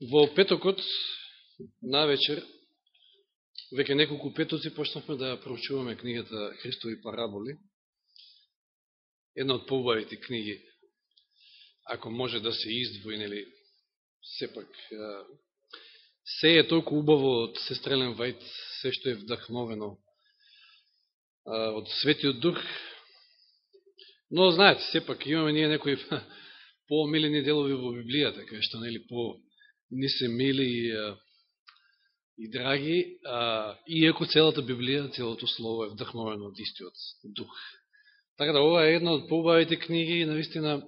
Во петокот, на вечер, веќе неколку петоци почнахме да проучуваме книгата Христови параболи. Една од поубавите книги, ако може да се издвои, нели, сепак, се е толку убаво од сестрелен Вајт, се што е вдахновено од Светиот Дух, но знаете, сепак имаме ние некои по-милени делови во Библијата, кај што нели по ни се мили и, и драги, а, иеко целата Библија, целото Слово е вдъхновено од истиот дух. Така да ова е една од поубавите книги и наистина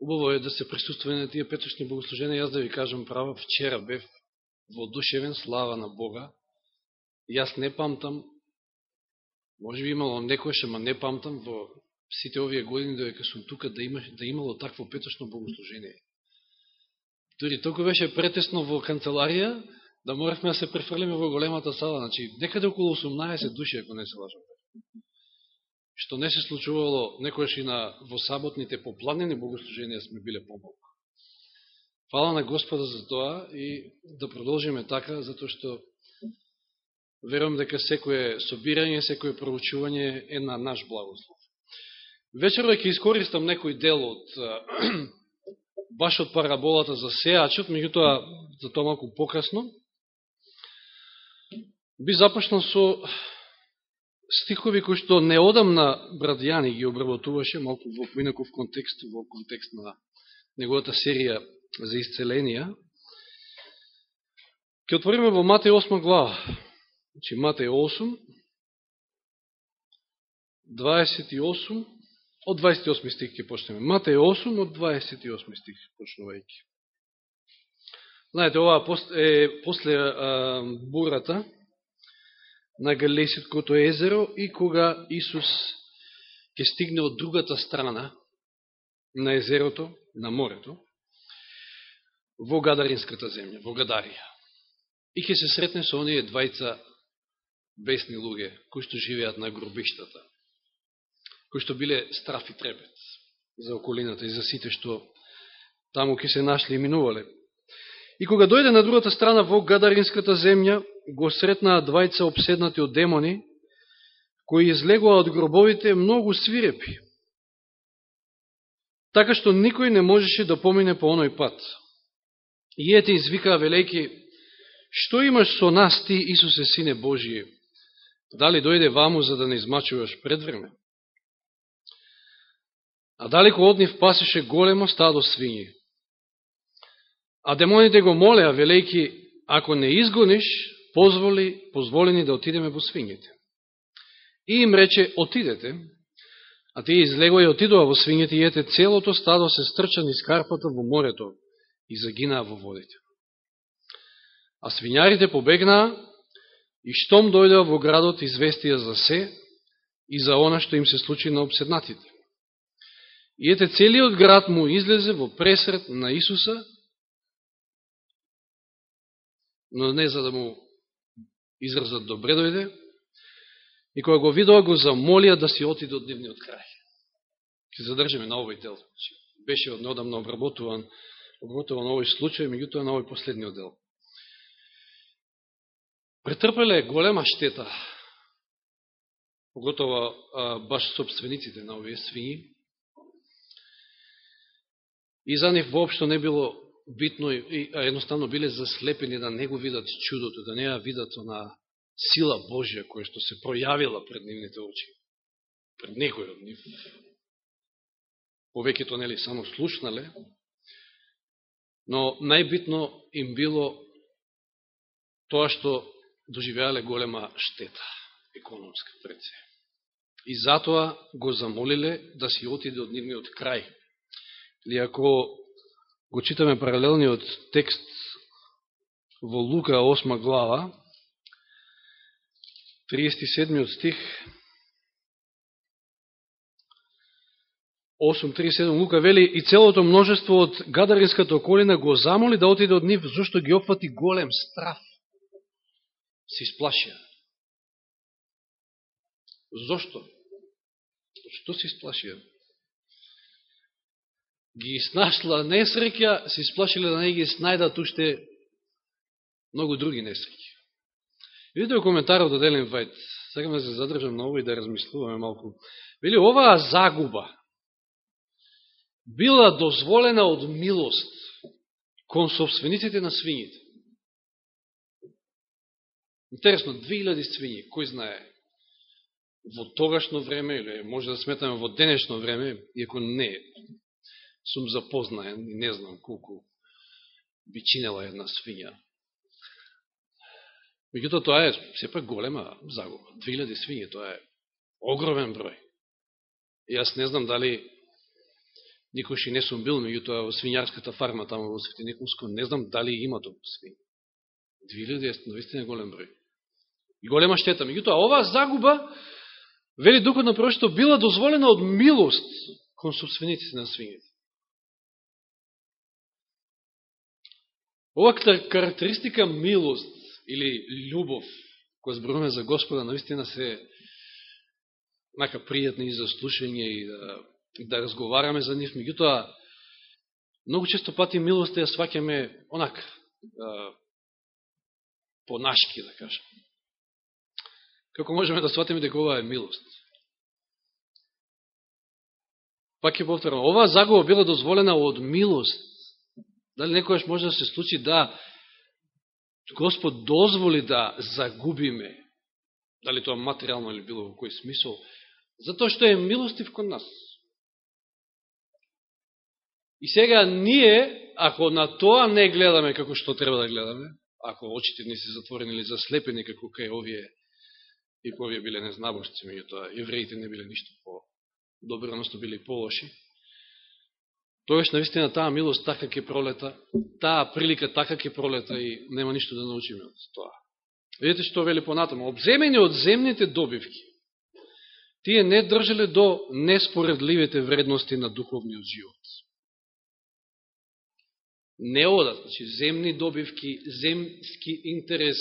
убаво е да се присуствува на тие петочни богослуженија. Јас да ви кажам право, вчера бев во душевен слава на Бога. Јас не памтам, може би имало некојаш, ама не памтам во сите овие години додека сум тука да, има, да имало такво петочно богослужение. Дори толку беше претесно во канцеларија, да моравме да се префрлиме во големата сала. Значи, некаде околу 18 души, ако не се лажам. Што не се случувало некојаш и на во саботните попладнени богослуженија сме биле помалку. Фала на Господа за тоа и да продолжиме така, затоа што верувам дека секоје собирање, секоје проучување е на наш благослов. Вечерва ќе искористам некој дел од баш од параболата за сеачот, меѓутоа за тоа малку покасно. Би започнал со стихови кои што неодамна брат Јани ги обработуваше, малку во поинаков контекст, во контекст на неговата серија за исцеленија. Ке отвориме во Матеј 8 глава. Значи Матеј 8, 28 Од 28 стих ќе почнеме. Матеј 8, од 28 стих почнувајќи. Знаете, ова е после а, бурата на Галеситкото езеро и кога Исус ќе стигне од другата страна на езерото, на морето, во Гадаринската земја, во Гадарија. И ќе се сретне со оние двајца бесни луѓе, кои што живеат на гробиштата кои што биле страф и трепет за околината и за сите што таму ќе се нашли и минувале. И кога дојде на другата страна во Гадаринската земја, го сретнаа двајца обседнати од демони, кои излегува од гробовите многу свирепи. Така што никој не можеше да помине по оној пат. И ете извикаа велејки, што имаш со нас ти, Исусе, Сине Божие? Дали дојде ваму за да не измачуваш пред време? А далеко од нив пасеше големо стадо свињи. А демоните го молеа, велејки, ако не изгониш, позволи, позволени да отидеме во свињите. И им рече, отидете, а тие излегоа и отидоа во свињите и ете целото стадо се стрча низ карпата во морето и загинаа во водите. А свињарите побегнаа и штом дојдеа во градот известија за се и за она што им се случи на обседнатите. И ете, целиот град му излезе во пресред на Исуса, но не за да му изразат добре дојде, и кога го видоа, го замолија да си отиде од нивниот крај. Ке задржиме на овој дел. Беше однодамно обработуван, обработуван овој случај, меѓутоа на овој последниот дел. Претрпеле голема штета, поготово баш собствениците на овие свињи, И за нив воопшто не било битно, и, а едноставно биле заслепени да не го видат чудото, да не ја видат на сила Божја која што се пројавила пред нивните очи. Пред некој од нив. Повеќето нели само слушнале, но најбитно им било тоа што доживеале голема штета економска пред се. И затоа го замолиле да си отиде од нивниот крај, Или ако го читаме паралелниот текст во Лука 8 глава, 37 стих, 8.37 Лука вели и целото множество од Гадаринската околина го замоли да отиде од нив, зашто ги опфати голем страф. Се исплашија. Зошто? Што се исплашија? Ги снашла несреќа, се исплашиле да не ги снајдат уште многу други несреќи. Видите коментарот од Елен Вајд, сакам да се задржам на ово и да размислуваме малку. Вели, оваа загуба била дозволена од милост кон собствениците на свињите. Интересно, 2000 свињи, кој знае, во тогашно време, или може да сметаме во денешно време, иако не сум запознаен и не знам колку би чинела една свиња. Меѓуто, тоа е сепак голема загуба. 2000 свињи, тоа е огромен број. И јас не знам дали никош и не сум бил, меѓутоа во свињарската фарма тамо во Свети не знам дали има толку свињи. 2000 е наистина голем број и голема штета. Меѓутоа, оваа загуба, вели Духот на Пророчето, била дозволена од милост кон собствениците на свињите. Ова карактеристика милост или љубов, која зборуваме за Господа, наистина се нака пријатни и за слушање и да, да разговараме за нив. Меѓутоа, многу често пати милост ја сваќаме онак, по нашки, да кажам. Како можеме да сватиме дека ова е милост? Пак ќе повторам, оваа загуба била дозволена од милост. Дали некојаш може да се случи да Господ дозволи да загубиме, дали тоа материално или било во кој смисол, затоа што е милостив кон нас. И сега ние, ако на тоа не гледаме како што треба да гледаме, ако очите ни се затворени или заслепени како кај овие и кои овие биле незнабожци, тоа евреите не биле ништо по добро, односно биле и по-лоши, Тогаш наистина таа милост така ќе пролета, таа прилика така ќе пролета и нема ништо да научиме од тоа. Видете што вели понатаму, обземени од земните добивки, тие не држале до неспоредливите вредности на духовниот живот. Не одат, значи земни добивки, земски интерес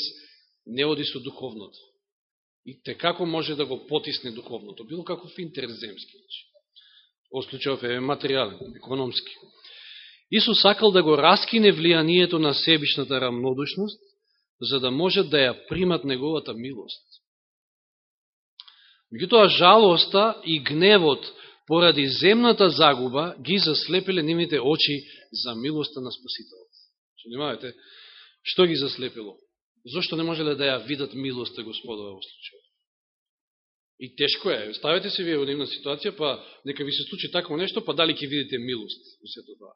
не оди со духовното и те како може да го потисне духовното, било каков интерес земски. Значи. Во случајов е материален, економски. Исус сакал да го раскине влијанието на себичната рамнодушност, за да можат да ја примат неговата милост. Меѓутоа жалоста и гневот поради земната загуба ги заслепиле нивните очи за милоста на Спасителот. Внимавате, што ги заслепило? Зошто не можеле да ја видат милоста Господова во случај? И тешко е. Ставете се вие во нивна ситуација, па нека ви се случи такво нешто, па дали ќе видите милост во сето тоа.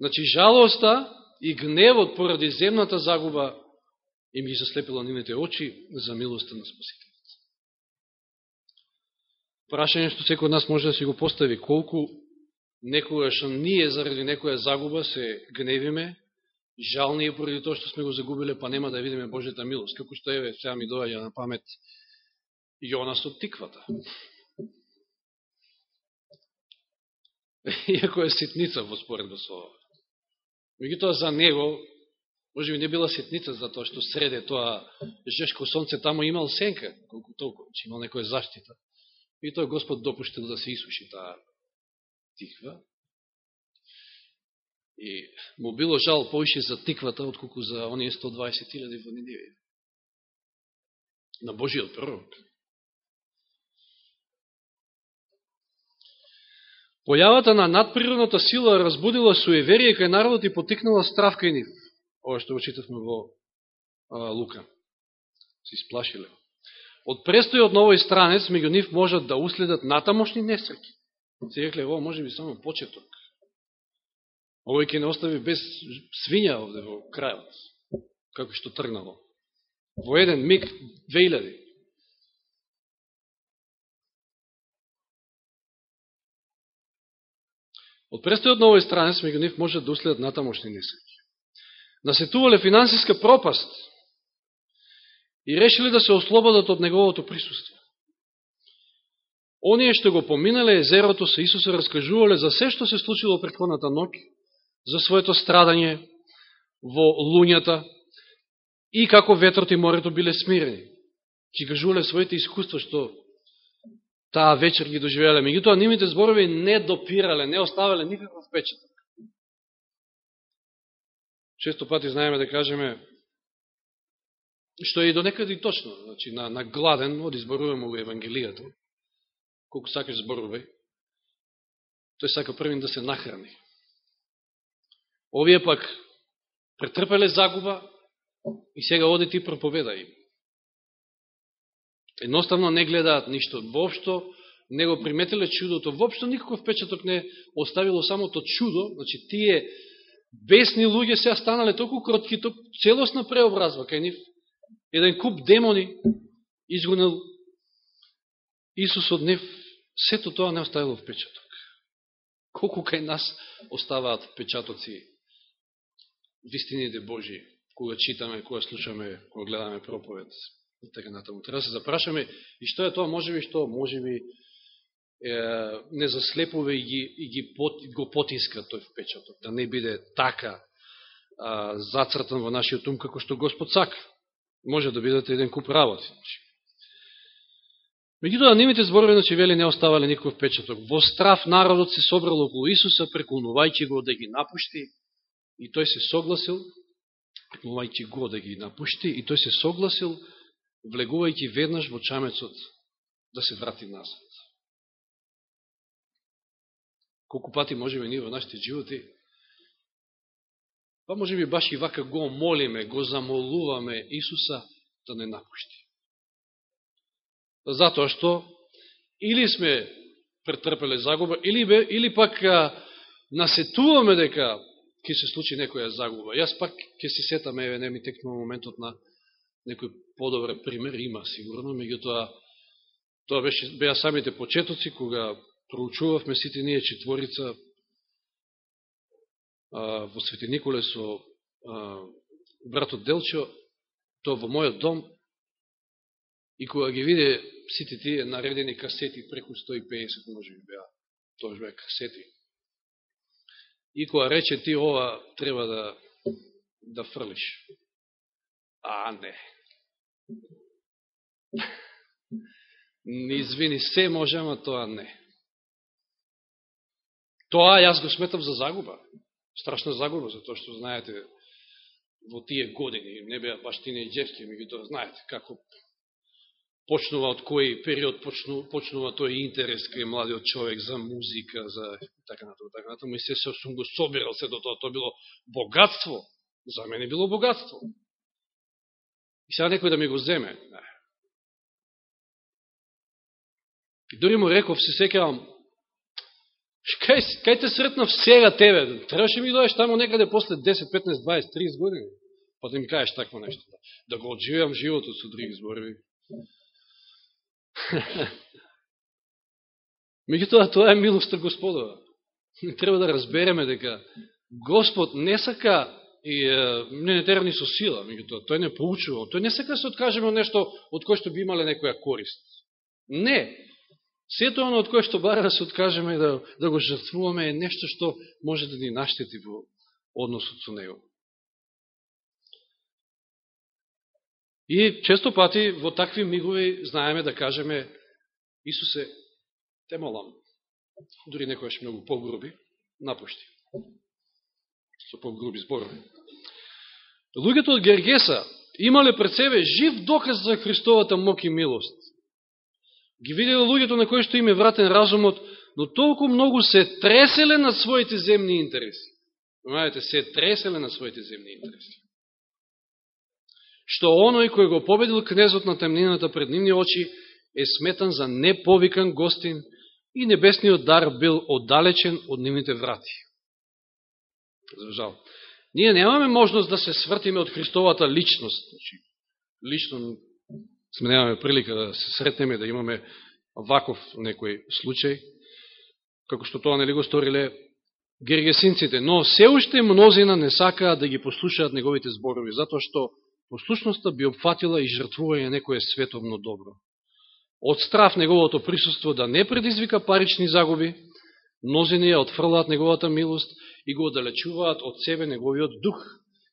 Значи, жалоста и гневот поради земната загуба им ги заслепила нивните очи за милоста на Спасителот. Прашање што секој од нас може да си го постави, колку некогаш ние заради некоја загуба се гневиме, жални е поради тоа што сме го загубиле, па нема да видиме Божјата милост. Како што еве, сега ми доаѓа на памет Јона со тиквата. Иако е ситница во споредба со ова. Меѓутоа за него, може би не била ситница, затоа што среде тоа жешко сонце тамо имал сенка, колку толку, че имал некоја заштита. И тоа Господ допуштил да се исуши таа тиква, И му било жал поише за тиквата, отколку за оние 120.000 во Ниневија. На Божиот пророк. Појавата на надприродната сила разбудила суеверие кај народот и потикнала страв кај нив. Ова што го читавме во а, Лука. Се исплашиле. Од престојот на овој странец, меѓу нив можат да уследат натамошни несреќи. Се рекле, ова може би само почеток. Овој ќе не остави без свиња овде во крајот, како што тргнало. Во еден миг, 2000. Од престојот на овој странец, меѓу нив може да уследат натамошни несреќи. Насетувале финансиска пропаст и решили да се ослободат од неговото присуство. Оние што го поминале езерото со Исуса раскажувале за се што се случило предходната ноќ за своето страдање во луњата и како ветрот и морето биле смирени. Ќе кажувале своите искуства што таа вечер ги доживеале. Меѓутоа, нивните зборови не допирале, не оставале никаков впечаток. Често пати знаеме да кажеме, што е и до некаде и точно, значи, на, на гладен, оди зборуваме во Евангелијата, колку сакаш зборувај, тој сака првин да се нахрани. Овие пак претрпеле загуба и сега оди ти проповеда им. Едноставно не гледаат ништо. Воопшто не го приметиле чудото. Воопшто никаков впечаток не оставило самото чудо. Значи, тие бесни луѓе се станале толку кротки, толку целосна преобразва кај нив. Еден куп демони изгонил Исус од нив. Сето тоа не оставило впечаток. Колку кај нас оставаат впечатоци вистините Божии, кога читаме, кога слушаме, кога гледаме проповед и така натаму. Треба се запрашаме и што е тоа, може би што, може би е, не заслепува и ги, и ги пот, го потиска тој впечаток, да не биде така а, зацртан во нашиот ум како што Господ сака. Може да бидете еден куп работи. Значи. Меѓутоа, нивите зборови значи, Чевели не оставале никаков впечаток. Во страв народот се собрал околу Исуса, преклонувајќи го да ги напушти, и тој се согласил, преклонувајќи го да ги напушти, и тој се согласил влегувајќи веднаш во чамецот да се врати назад. Колку пати можеме ние во нашите животи, па може би баш и вака го молиме, го замолуваме Исуса да не напушти. Па затоа што или сме претрпеле загуба, или, бе, или пак а, насетуваме дека ќе се случи некоја загуба. Јас пак ќе се сетам, еве, не ми текнува моментот на некој подобре пример, има сигурно, меѓутоа тоа беше, беа самите почетоци, кога проучувавме сите ние четворица а, во Свети Николе со а, братот Делчо, тоа во мојот дом, и кога ги виде сите тие наредени касети, преку 150 може би беа, тоа беа касети, и кога рече ти ова треба да, да фрлиш. А, не. Извини, се може, ама тоа не. Тоа јас го сметам за загуба. Страшна загуба, за тоа што знаете, во тие години, не беа баш тинејџерски, меѓутоа знаете како почнува од кој период почнува, почнува тој интерес кај младиот човек за музика, за така натаму, така натаму, и се сум го собирал се до тоа, тоа било богатство, за мене било богатство. И сега некој да ми го земе. Не. И дори му реков, се секавам, кај, кај те сретнав сега тебе? Требаше ми да доеш таму некаде после 10, 15, 20, 30 години, па да ми кажеш такво нешто. Да, да го отживам животот со други зборови. Меѓутоа, тоа е милоста Господова. Треба да разбереме дека Господ не сака и не не терани со сила, меѓутоа, тој не поучува, тој не сака да се откажеме од нешто од кое што би имале некоја корист. Не. Сето оно од кое што бара да се откажеме да, да го жртвуваме е нешто што може да ни наштети во односот со него. И често пати во такви мигови знаеме да кажеме Исусе, те молам, дори некојаш многу погруби, напушти. Со погруби зборови. Луѓето од Гергеса имале пред себе жив доказ за Христовата мок и милост. Ги виделе луѓето на кои што им е вратен разумот, но толку многу се треселе на своите земни интереси. Знаете, се треселе на своите земни интереси. Што оној кој го победил кнезот на темнината пред нивни очи е сметан за неповикан гостин и небесниот дар бил оддалечен од нивните врати. За жал. Ние немаме можност да се свртиме од Христовата личност. Значи, лично сме немаме прилика да се сретнеме, да имаме ваков некој случај, како што тоа нели го сториле гергесинците. Но се уште мнозина не сакаат да ги послушаат неговите зборови, затоа што послушноста би опфатила и жртвување некое световно добро. Од страв неговото присуство да не предизвика парични загуби, мнозини ја отфрлаат неговата милост и го оддалечуваат од себе неговиот дух.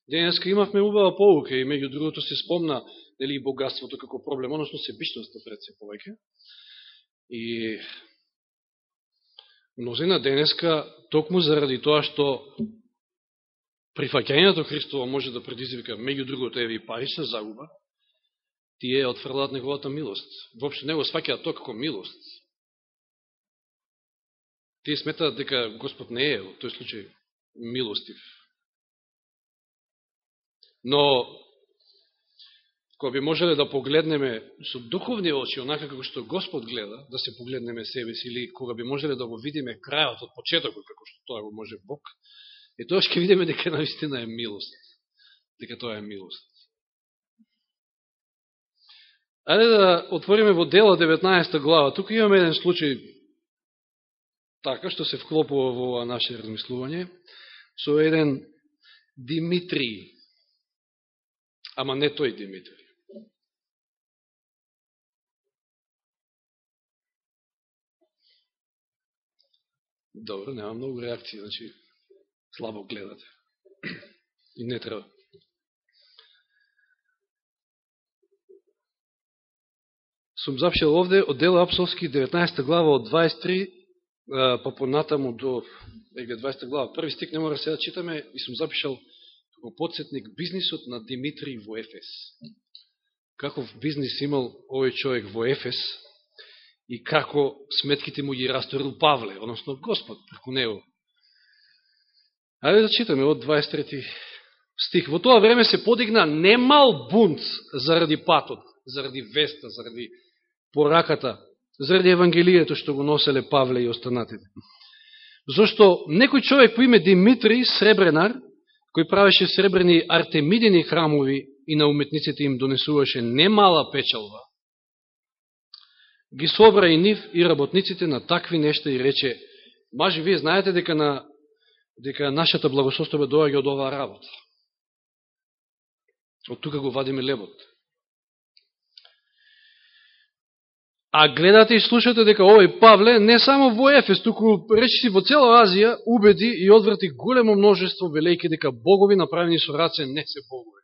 Денеска имавме убава полука и меѓу другото се спомна дали богатството како проблем, односно себичноста пред се повеќе. И мнозина денеска, токму заради тоа што прифаќањето Христово може да предизвика, меѓу другото, еве и парична загуба, тие отфрлаат неговата милост. Вопшто него сваќаат тоа како милост. Тие сметаат дека Господ не е во тој случај милостив. Но, кога би можеле да погледнеме со духовни очи, онака како што Господ гледа, да се погледнеме себе си, или кога би можеле да го видиме крајот од почетокот, како што тоа го може Бог, и тоа ќе видиме дека наистина е милост. Дека тоа е милост. Ајде да отвориме во дела 19 глава. Тука имаме еден случај така што се вклопува во наше размислување со еден Димитрий. Ама не тој Димитрий. Добро, нема многу реакција, значи слабо гледате. И не треба. Сум запшел овде од дела Апсовски 19 глава од 23 па понатаму до 20 глава. Први стик не мора сега да читаме и сум запишал како подсетник бизнисот на Димитрий во Ефес. Каков бизнис имал овој човек во Ефес и како сметките му ги расторил Павле, односно Господ преку него. Ајде да читаме од 23 стих. Во тоа време се подигна немал бунт заради патот, заради веста, заради пораката, заради Евангелието што го носеле Павле и останатите. Зошто некој човек по име Димитри Сребренар, кој правеше сребрени артемидени храмови и на уметниците им донесуваше немала печалва, ги собра и нив и работниците на такви нешта и рече, мажи, вие знаете дека на дека нашата благосостоба доаѓа од оваа работа. Од тука го вадиме лебот. А гледате и слушате дека овој Павле не само во Ефес, туку речиси во цела Азија убеди и одврати големо множество велејки дека богови направени со раце не се богови.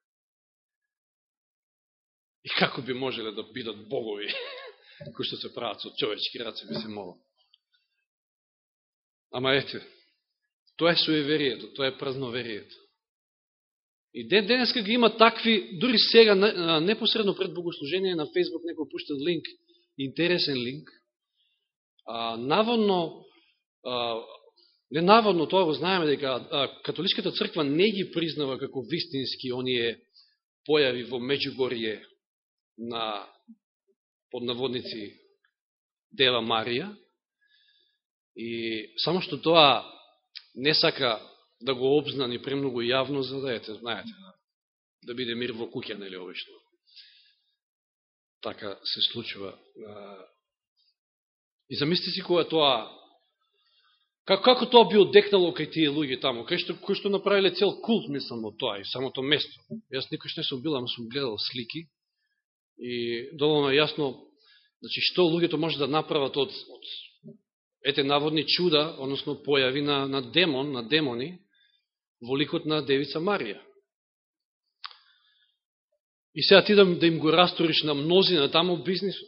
И како би можеле да бидат богови, кои што се прават со човечки раце, би се молам. Ама ете, тоа е суеверието, тоа е празноверието. И ден денеска ги има такви, дури сега, непосредно пред богослужение на Фейсбук некој пуштил линк, интересен линк. А, наводно, а, не наводно, тоа го знаеме дека а, католичката црква не ги признава како вистински оние појави во Меđugорје на поднаводници Дева Марија. И само што тоа не сака да го обзнани премногу јавно, за да ете, знаете, да биде мир во куќа, нели, обично така се случува. И замисли си кога тоа, како, како тоа би одекнало кај тие луѓе таму, кај што, кој што направиле цел култ, мислам, од тоа и самото место. Јас никош не сум бил, ама сум гледал слики и доволно јасно, значи, што луѓето може да направат од, од ете наводни чуда, односно појави на, на демон, на демони, во ликот на Девица Марија. И сега ти да, да им го расториш на мнозина таму бизнисот.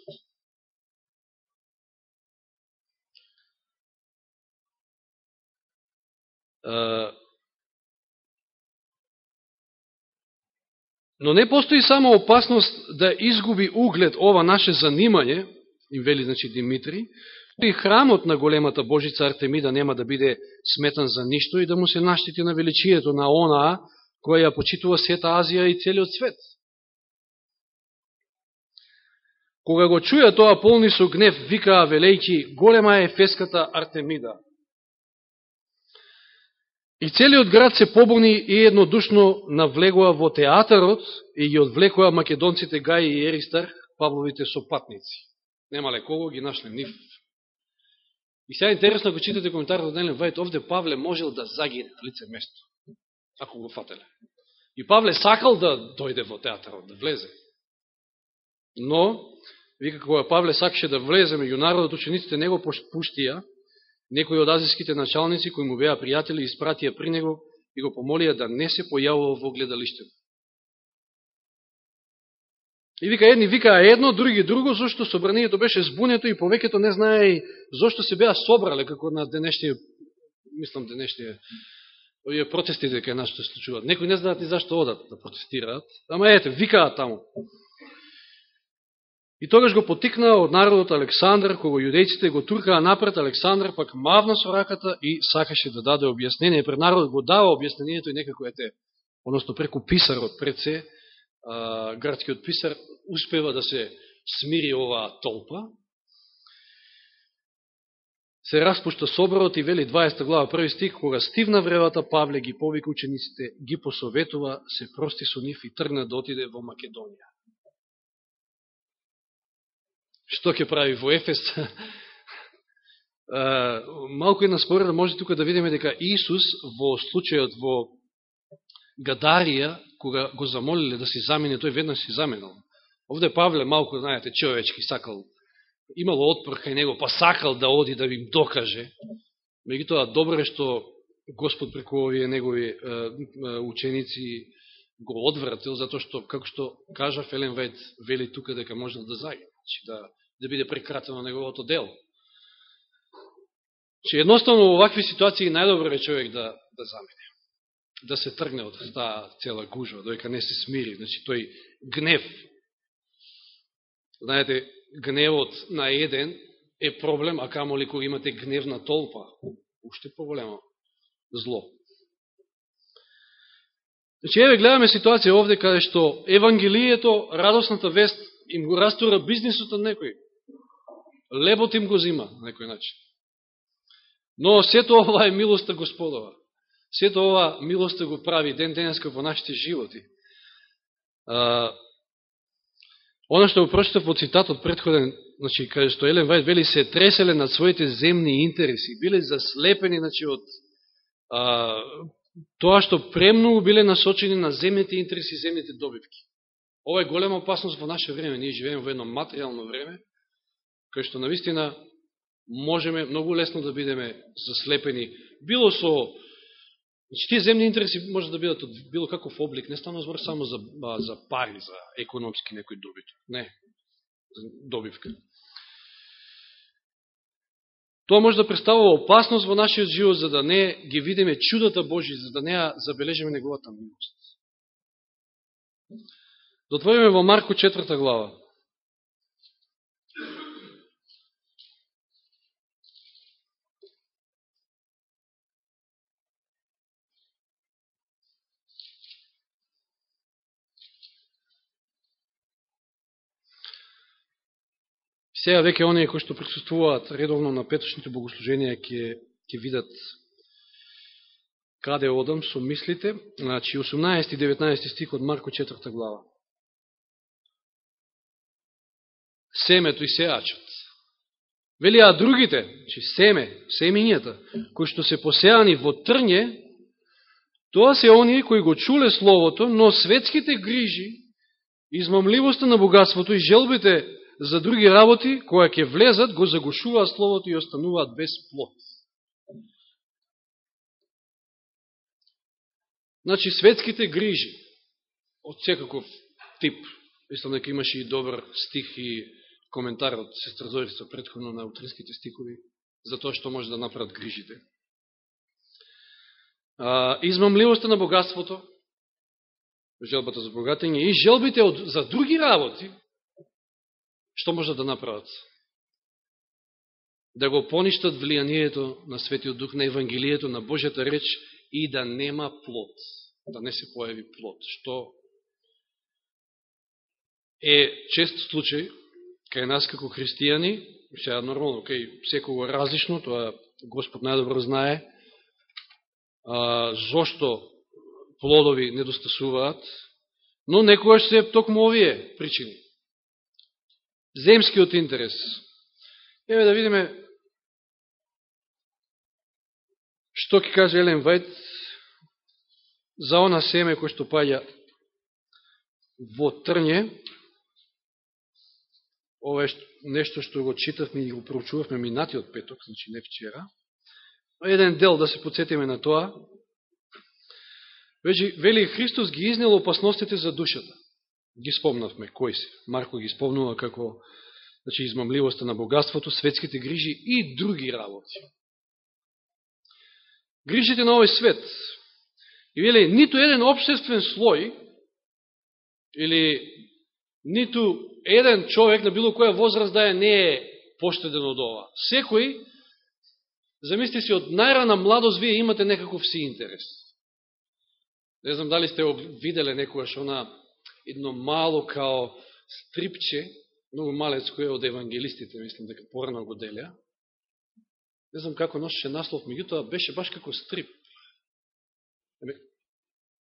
Но не постои само опасност да изгуби углед ова наше занимање, им вели, значи, Димитри, и храмот на големата Божица Артемида нема да биде сметан за ништо и да му се наштити на величието на онаа која ја почитува сета Азија и целиот свет. Кога го чуја тоа полни со гнев, викаа велејки, голема е ефеската Артемида. И целиот град се побуни и еднодушно навлегува во театарот и ги одвлекува македонците Гај и Еристар, Павловите сопатници. Немале кого ги нашле нив. И сега интересно, ако читате коментарот од Делен Вајт, овде Павле можел да загине на лице место, ако го фателе. И Павле сакал да дојде во театарот, да влезе. Но, вика, кога Павле сакаше да влезе меѓу народот, учениците него пуштија, некои од азиските началници, кои му беа пријатели, испратија при него и го помолија да не се појавува во гледалиштето. И вика, едни викаа едно, други друго, зашто собранието беше збунето и повеќето не знае и зашто се беа собрале, како на денешните, мислам денешните, овие протестите кај нас што се случуваат. Некои не знаат ни зашто одат да протестираат, ама ете, викаат таму. И тогаш го потикна од народот Александр, кога јудејците го туркаа напред, Александр пак мавна со раката и сакаше да даде објаснение. Пред народот го дава објаснението и некако ете, односно преку писарот пред се, а, градскиот писар успева да се смири оваа толпа. Се распушта соборот и вели 20 глава први стих, кога стивна вревата Павле ги повика учениците, ги посоветува, се прости со нив и тргна да отиде во Македонија што ќе прави во Ефес, малко една според може тука да видиме дека Исус во случајот во Гадарија, кога го замолиле да си замине, тој веднаш си заменал. Овде Павле малко, знаете, човечки сакал, имало отпор кај него, па сакал да оди да им докаже. Меѓутоа, добро е што Господ преку овие негови ученици го одвратил, затоа што, како што кажа Фелен Вајд, вели тука дека можел да зајде, значи да да биде прекратено неговото дело. Че едноставно во вакви ситуации најдобро е човек да, да замене. да се тргне од таа цела гужва, доека не се смири, значи тој гнев. Знаете, гневот на еден е проблем, а камо ли кога имате гнев на толпа, уште поголемо зло. Значи, еве гледаме ситуација овде каде што Евангелието, радосната вест, им го растура бизнисот на некој лебот им го зима на некој начин. Но сето ова е милоста Господова. Сето ова милоста го прави ден денеска во нашите животи. А, Оно што го прочитав во цитатот предходен, значи, каде што Елен Вајд вели се треселе над своите земни интереси, биле заслепени, значи, од а, тоа што премногу биле насочени на земните интереси и земните добивки. Ова е голема опасност во наше време. Ние живееме во едно материално време, кај што навистина можеме многу лесно да бидеме заслепени, било со Значи, тие земни интереси може да бидат од било каков облик, не стана збор само за, за пари, за економски некој добиток. Не, за добивка. Тоа може да представува опасност во нашиот живот, за да не ги видиме чудата Божи, за да не ја забележиме неговата милост. Дотвориме во Марко 4 глава. Сега веќе оние кои што присуствуваат редовно на петочните богослуженија ќе ќе видат каде одам со мислите. Значи 18 и 19 стих од Марко 4 глава. Семето и сеачот. Велиа другите, значи семе, семињата, кои што се посеани во трње, тоа се оние кои го чуле Словото, но светските грижи, измамливоста на богатството и желбите за други работи, која ќе влезат, го загушуваат Словото и остануваат без плод. Значи, светските грижи, од секаков тип, мислам дека имаше и добар стих и коментар од сестра Зорица предходно на утринските стихови, за тоа што може да направат грижите. измамливоста на богатството, желбата за богатење и желбите од, за други работи, Што може да направат? Да го поништат влијанието на Светиот Дух, на Евангелието, на Божјата реч и да нема плод, да не се појави плод, што е чест случај кај нас како христијани, сега нормално, кај секого различно, тоа Господ најдобро знае, а, зошто плодови недостасуваат, но некојаш се токму овие причини земскиот интерес. Еве да видиме што ќе каже Елен Вајд за она семе кој што паѓа во трње. Ова е нешто што го читавме и го проучувавме минатиот петок, значи не вчера. Еден дел да се подсетиме на тоа. Вели Христос ги изнел опасностите за душата ги спомнавме кои се. Марко ги спомнува како значи, измамливоста на богатството, светските грижи и други работи. Грижите на овој свет. И вели, ниту еден обществен слој или ниту еден човек на било која возраст да е не е поштеден од ова. Секој, замисли си, од најрана младост вие имате некаков си интерес. Не знам дали сте виделе некојаш она едно мало као стрипче, многу малецко е од евангелистите, мислам дека порано го деля. Не знам како носеше наслов, меѓутоа беше баш како стрип.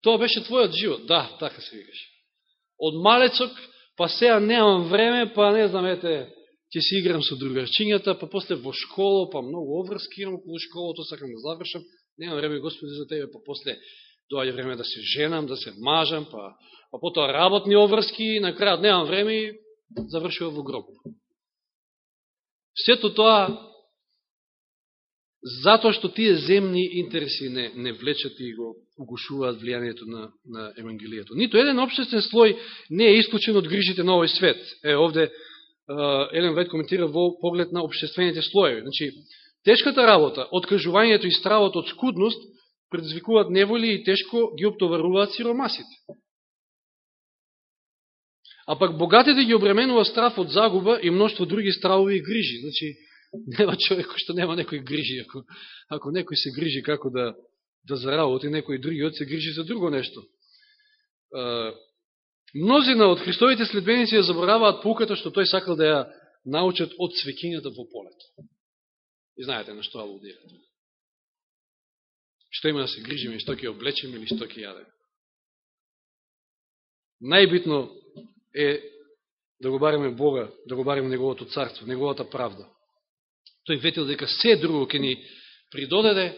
Тоа беше твојот живот, да, така се викаше. Од малецок, па сега немам време, па не знам, ете, ќе си играм со другарчињата, па после во школа, па многу обврски имам околу школото, сакам да завршам, немам време, Господи, за тебе, па после доаѓа време да се женам, да се мажам, па, па потоа работни обврски, на крајот немам време и завршува во гроб. Сето тоа затоа што тие земни интереси не, не влечат и го угушуваат влијанието на, на Евангелието. Нито еден обштествен слој не е исклучен од грижите на овој свет. Е, овде Елен Вајд коментира во поглед на обштествените слоеви. Значи, тешката работа, откажувањето и стравот од скудност предизвикуваат неволи и тешко ги обтоваруваат сиромасите. А пак богатите ги обременува страф од загуба и мноштво други стравови и грижи. Значи, нема човек што нема некој грижи. Ако, ако некој се грижи како да, да заработи, некој другиот се грижи за друго нешто. Мнозина од Христовите следбеници ја забораваат пуката што тој сакал да ја научат од свекињата во полето. И знаете на што алудира. Што има да се грижиме, што ќе облечеме или што ќе јадеме. Најбитно е да го бариме Бога, да го бариме Неговото царство, Неговата правда. Тој ветил дека се друго ќе ни придодеде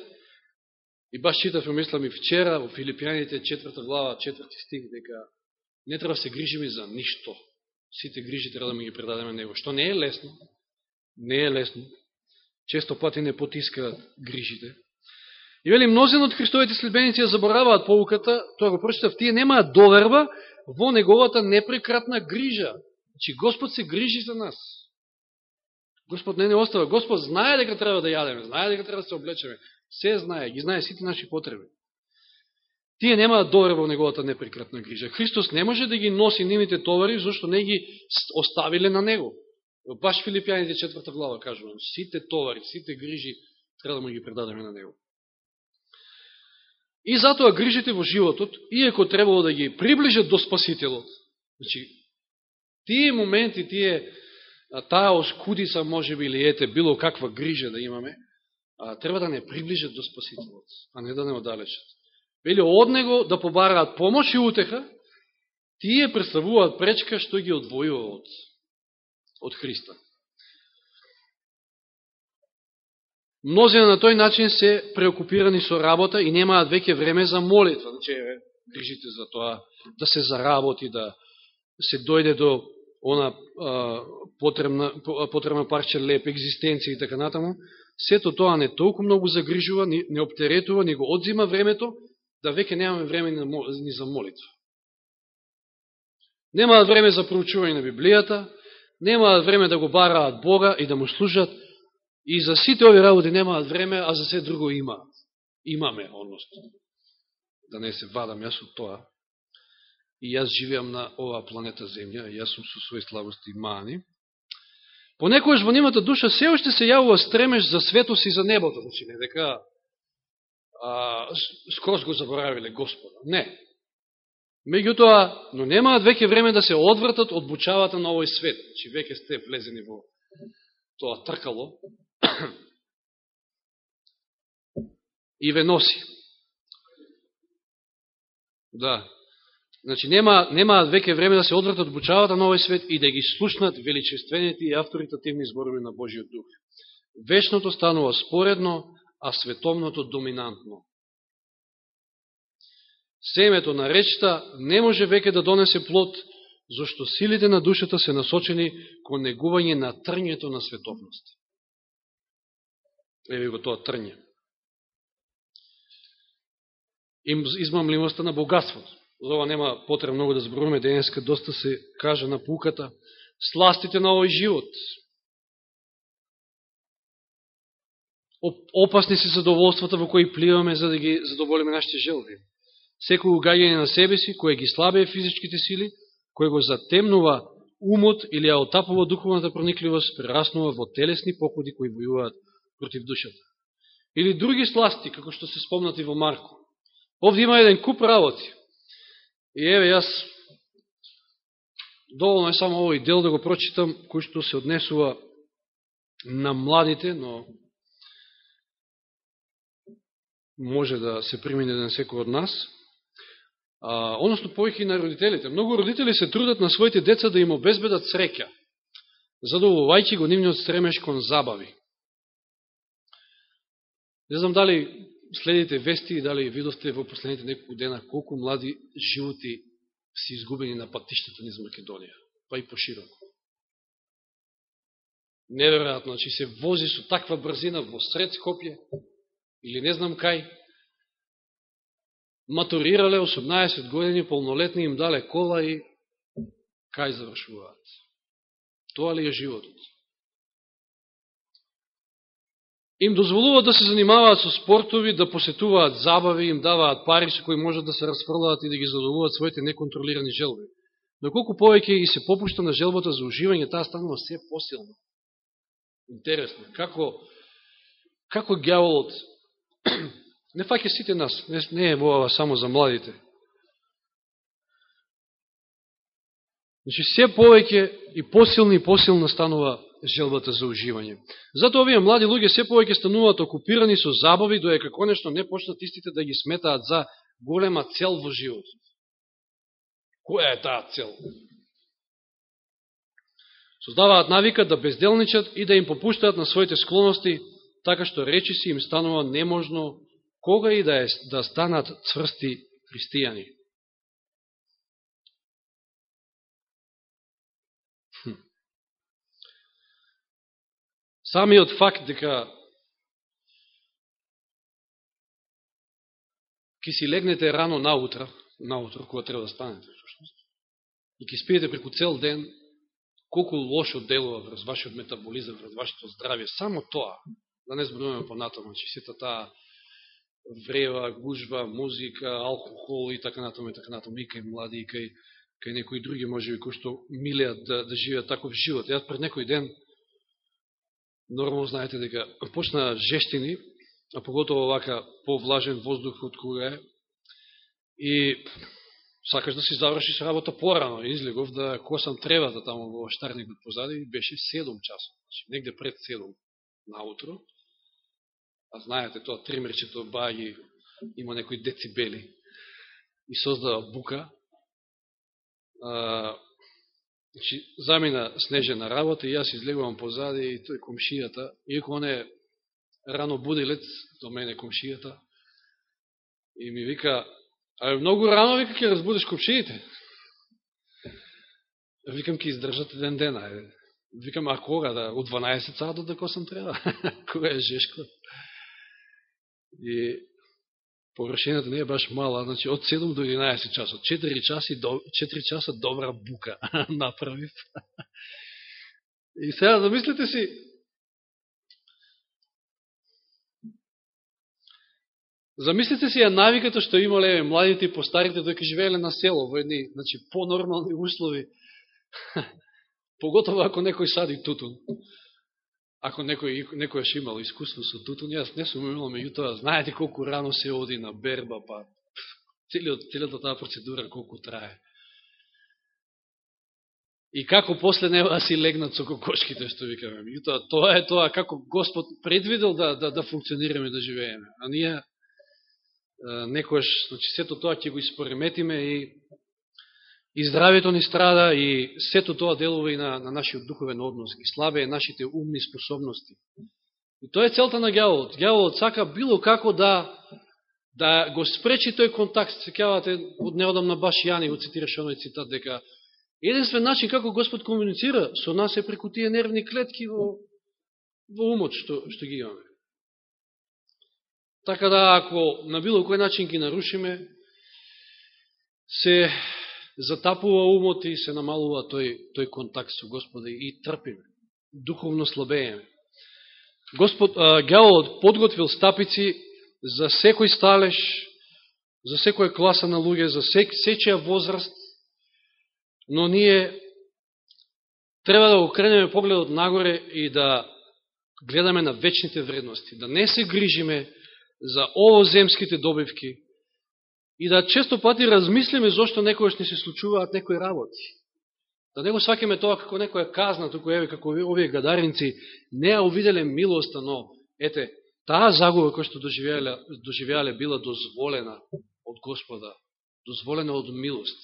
и баш читав, мислам и вчера, во Филипијаните, четврта глава, четврти стих, дека не треба да се грижиме за ништо. Сите грижи треба да ми ги предадеме него. Што не е лесно. Не е лесно. Често пати не потискаат грижите. И вели, мнозин од Христовите следбеници ја забораваат полуката, тоа го прочитав, тие немаат доверба во неговата непрекратна грижа. Значи, Господ се грижи за нас. Господ не не остава. Господ знае дека треба да јадеме, знае дека треба да се облечеме. Се знае, ги знае сите наши потреби. Тие немаат доверба во неговата непрекратна грижа. Христос не може да ги носи нивните товари, зашто не ги оставиле на него. Баш Филипјаните четврта глава кажува. сите товари, сите грижи треба да му ги предадеме на него. И затоа грижите во животот, иако требало да ги приближат до Спасителот, значи, тие моменти, тие, таа оскудица, може би, или ете, било каква грижа да имаме, треба да не приближат до Спасителот, а не да не одалечат. Вели, од него да побараат помош и утеха, тие представуваат пречка што ги одвојува од, од Христа. Мнозина на тој начин се преокупирани со работа и немаат веќе време за молитва. Значи, грижите за тоа да се заработи, да се дојде до она а, потребна, потребна парче леп, екзистенција и така натаму. Сето тоа не толку многу загрижува, не оптеретува, не го одзима времето, да веќе немаме време ни за молитва. Немаат време за проучување на Библијата, немаат време да го бараат Бога и да му служат, и за сите ови работи немаат време, а за се друго имаат. Имаме, односто. Да не се вадам јас од тоа. И јас живеам на оваа планета Земја, јас сум со своји слабости мани. Понекојаш во нимата душа се уште се јавува стремеш за светост и за небото. Значи, не дека а, скроз го заборавиле Господа. Не. Меѓутоа, но немаат веќе време да се одвртат од бучавата на овој свет. Значи, веќе сте влезени во тоа тркало и ве носи. Да. Значи, нема, немаат веќе време да се одвратат од бучавата на овој свет и да ги слушнат величествените и авторитативни зборови на Божиот Дух. Вечното станува споредно, а световното доминантно. Семето на речта не може веќе да донесе плод, зашто силите на душата се насочени кон негување на трњето на световност. Еве го тоа трње. Им измамливоста на богатството. за ова нема потребно многу да зборуваме, денеска доста се кажа на пуката, сластите на овој живот. Опасни се задоволствата во кои пливаме за да ги задоволиме нашите желби. Секој угаѓање на себе си, кој ги слабее физичките сили, кој го затемнува умот или ја отапува духовната проникливост, прераснува во телесни походи кои војуваат против душата. Или други сласти, како што се спомнати во Марко. Овде има еден куп работи. И еве, јас доволно е само овој дел да го прочитам, кој што се однесува на младите, но може да се примине на секој од нас. А, односно, повеќе на родителите. Многу родители се трудат на своите деца да им обезбедат среќа, задоволувајќи го нивниот стремеш кон забави. Не знам дали следите вести и дали видовте во последните неколку дена колку млади животи се изгубени на патиштата низ Македонија, па и пошироко. Неверојатно, значи се вози со таква брзина во сред Скопје, или не знам кај, матурирале 18 години, полнолетни им дале кола и кај завршуваат. Тоа ли е животот? Им дозволуваат да се занимаваат со спортови, да посетуваат забави, им даваат пари со кои можат да се расфрлаат и да ги задоволуваат своите неконтролирани желби. Но колку повеќе и се попушта на желбата за уживање, таа станува се посилна. Интересно. Како, како гјаволот не факе сите нас, не, не е воава само за младите. Значи, се повеќе и посилни и посилна станува желбата за уживање. Зато овие млади луѓе се повеќе стануваат окупирани со забави, доека конечно не почнат истите да ги сметаат за голема цел во животот. Која е таа цел? Создаваат навика да безделничат и да им попуштаат на своите склоности, така што речи си им станува неможно кога и да, е, да станат цврсти христијани. Самиот факт дека ќе си легнете рано наутро, наутро, кога треба да станете, и ќе спиете преку цел ден, колку лошо делува врз вашиот метаболизам, врз вашето здравје, само тоа, да не зборуваме понатаму, че сета таа врева, гужба, музика, алкохол и така натаму и така натаму, и кај млади, и кај, кај некои други, може би, кои што милеат да, да живеат таков живот. Јас пред некој ден, нормално знаете дека почна жештини, а поготово вака повлажен воздух од кога е, и сакаш да си завршиш работа порано. Излегов да косам тревата таму во штарникот позади и беше 7 часот, значи негде пред 7 наутро а знаете тоа тримерчето баги има некои децибели и создава бука, а, значи, замина снежена работа и јас излегувам позади и тој комшијата, иако он е рано будилец, до мене комшијата, и ми вика, а многу рано вика ќе разбудиш комшиите. Викам ќе издржат еден ден, ајде. Викам, а кога да, од 12 сата да косам треба? кога е жешко? И површената не е баш мала, значи од 7 до 11 часот. 4 часа, 4 часа добра бука направив. И сега замислете си, Замислите си ја навиката што имале младите и постарите дојка живееле на село во едни значи, по-нормални услови. Поготово ако некој сади тутун ако некој, некој еш имал искусно со тутун, јас не сум имал, меѓутоа, знаете колку рано се оди на берба, па целиот, целиот таа процедура колку трае. И како после нева си легнат со кокошките, што викаме. Меѓутоа, тоа е тоа како Господ предвидел да, да, да функционираме, да живееме. А ние некојаш, значи, сето тоа ќе го испореметиме и и здравето ни страда и сето тоа делува и на, на нашиот духовен однос, ги слабее нашите умни способности. И тоа е целта на гјаволот. Гјаволот сака било како да да го спречи тој контакт. Секјавате од неодамна баш Јани го цитираше оној цитат дека единствен начин како Господ комуницира со нас е преку тие нервни клетки во, во умот што, што ги имаме. Така да ако на било кој начин ги нарушиме, се затапува умот и се намалува тој, тој контакт со Господа и трпиме, духовно слабееме. Господ, Геолот подготвил стапици за секој сталеж, за секоја класа на луѓе, за сек, сечија возраст, но ние треба да окренеме погледот нагоре и да гледаме на вечните вредности, да не се грижиме за овоземските добивки и да често пати размислиме зашто некојаш не се случуваат некои работи. Да не го свакеме тоа како некоја казна, туку еве како овие гадаринци не ја увиделе милоста, но ете, таа загуба која што доживеале, доживеале била дозволена од Господа, дозволена од милост.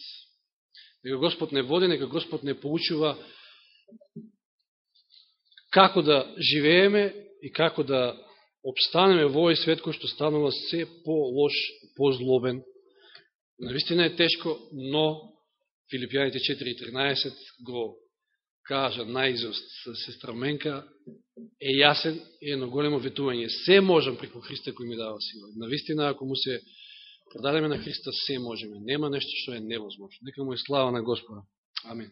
Нека Господ не води, нека Господ не поучува како да живееме и како да обстанеме во овој свет кој што станува се по-лош, по-злобен. Наистина е тешко, но Филипијаните 4.13 го кажа наизост сестра Менка, е јасен и едно големо ветување. Се можам преку Христа кој ми дава сила. Навистина, ако му се продадеме на Христа, се можеме. Нема нешто што е невозможно. Нека му е слава на Господа. Амин.